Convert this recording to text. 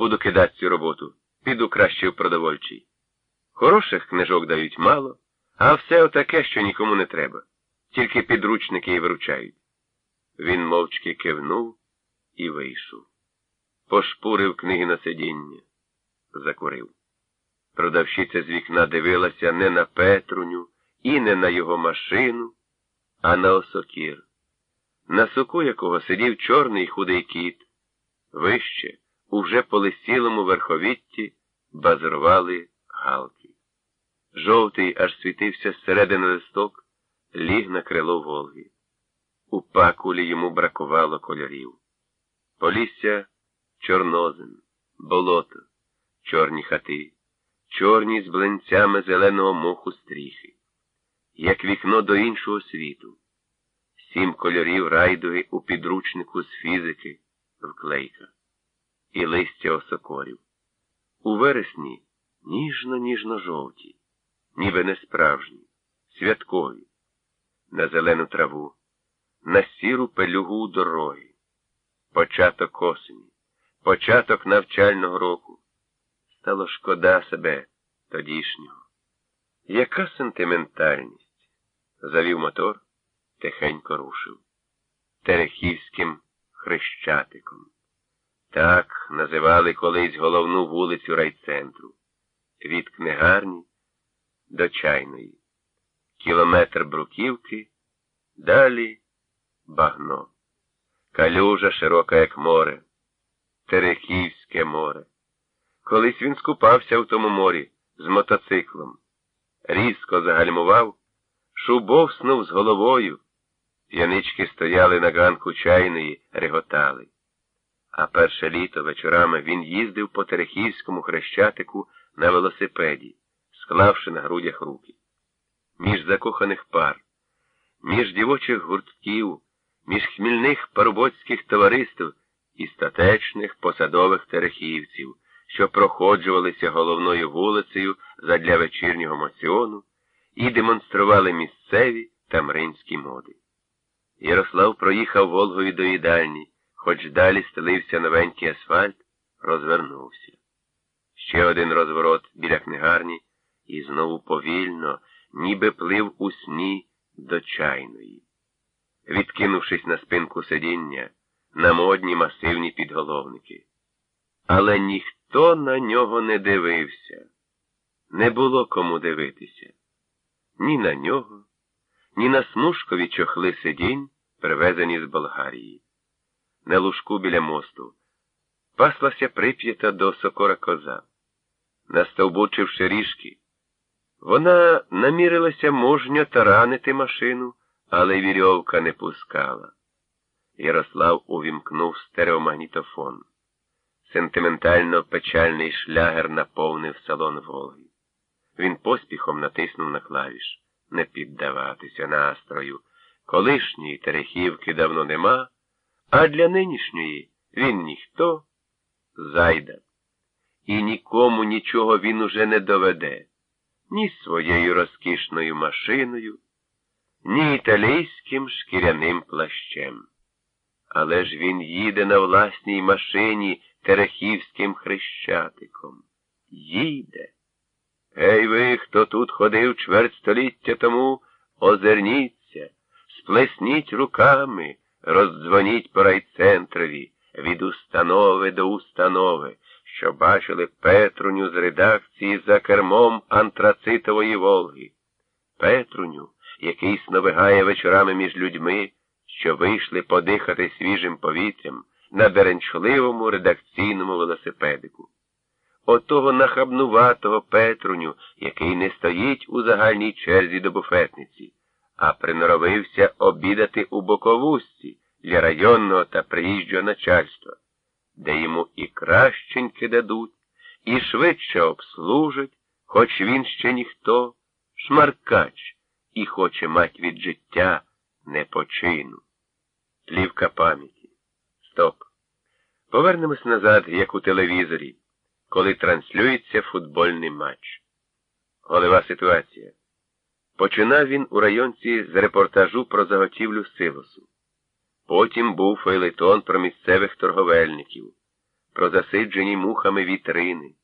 буду кидати цю роботу. Піду краще в продовольчий. Хороших книжок дають мало, а все отаке, що нікому не треба. Тільки підручники і вручають. Він мовчки кивнув і вийшов. Пошпурив книги на сидіння, закурив. Продавщиця з вікна дивилася не на Петруню і не на його машину, а на осокір, на соку якого сидів чорний худий кіт. Вище, уже по лисілому верховітті, базарували галки. Жовтий аж світився зсередини листок, ліг на крило Волги. У пакулі йому бракувало кольорів. Полісся чорнозем, болото, чорні хати, чорні з блинцями зеленого моху стріхи, як вікно до іншого світу, сім кольорів райдуги у підручнику з фізики вклейка, і листя осокорів. У вересні ніжно-ніжно жовті, ніби не справжні, святкові, на зелену траву, на сіру пелюгу дороги, початок осені, початок навчального року. Стало шкода себе тодішнього. Яка сентиментальність? Завів мотор, тихенько рушив. Терехівським хрещатиком. Так називали колись головну вулицю райцентру. Від книгарні до чайної. Кілометр бруківки, далі багно. Калюжа широка, як море, Терехівське море. Колись він скупався в тому морі з мотоциклом. Різко загальмував, шубовснув з головою. П'янички стояли на ганку чайної, реготали. А перше літо вечорами він їздив по Терехівському хрещатику на велосипеді, склавши на грудях руки. Між закоханих пар, між дівочих гуртків, між хмільних парубоцьких товариств і статечних посадових терехівців, що проходжувалися головною вулицею задля вечірнього моціону і демонстрували місцеві та мринські моди. Ярослав проїхав Волгою до їдальні, хоч далі стелився новенький асфальт, розвернувся. Ще один розворот біля книгарні і знову повільно, ніби плив у сні до чайної. Відкинувшись на спинку сидіння, на модні масивні підголовники. Але ніхто на нього не дивився. Не було кому дивитися. Ні на нього, ні на смужкові чохли сидінь, привезені з Болгарії. На лужку біля мосту паслася прип'ята до сокора коза. Настовбучивши ріжки, вона намірилася можньо таранити машину, але вірьовка не пускала. Ярослав увімкнув стереомагнітофон. Сентиментально печальний шлягер наповнив салон Волги. Він поспіхом натиснув на клавіш не піддаватися настрою. Колишньої Терехівки давно нема, а для нинішньої він ніхто зайда. І нікому нічого він уже не доведе, ні своєю розкішною машиною, ні італійським шкіряним плащем. Але ж він їде на власній машині Терехівським хрещатиком. Їде. Гей ви, хто тут ходив чверть століття тому, озирніться, сплесніть руками, роздзвоніть по райцентрові від установи до установи, що бачили Петруню з редакції за кермом антрацитової Волги. Петруню, який сновигає вечорами між людьми, що вийшли подихати свіжим повітрям на беренчливому редакційному велосипедику. Отого нахабнуватого Петруню, який не стоїть у загальній черзі до буфетниці, а приноровився обідати у боковузці для районного та приїжджого начальства, де йому і кращеньки дадуть, і швидше обслужать, хоч він ще ніхто, шмаркач, і хоче мать від життя непочину. Плівка пам'яті. Стоп. Повернемось назад, як у телевізорі, коли транслюється футбольний матч. Голева ситуація. Починав він у районці з репортажу про заготівлю силосу. Потім був фейлетон про місцевих торговельників. про засиджені мухами вітрини,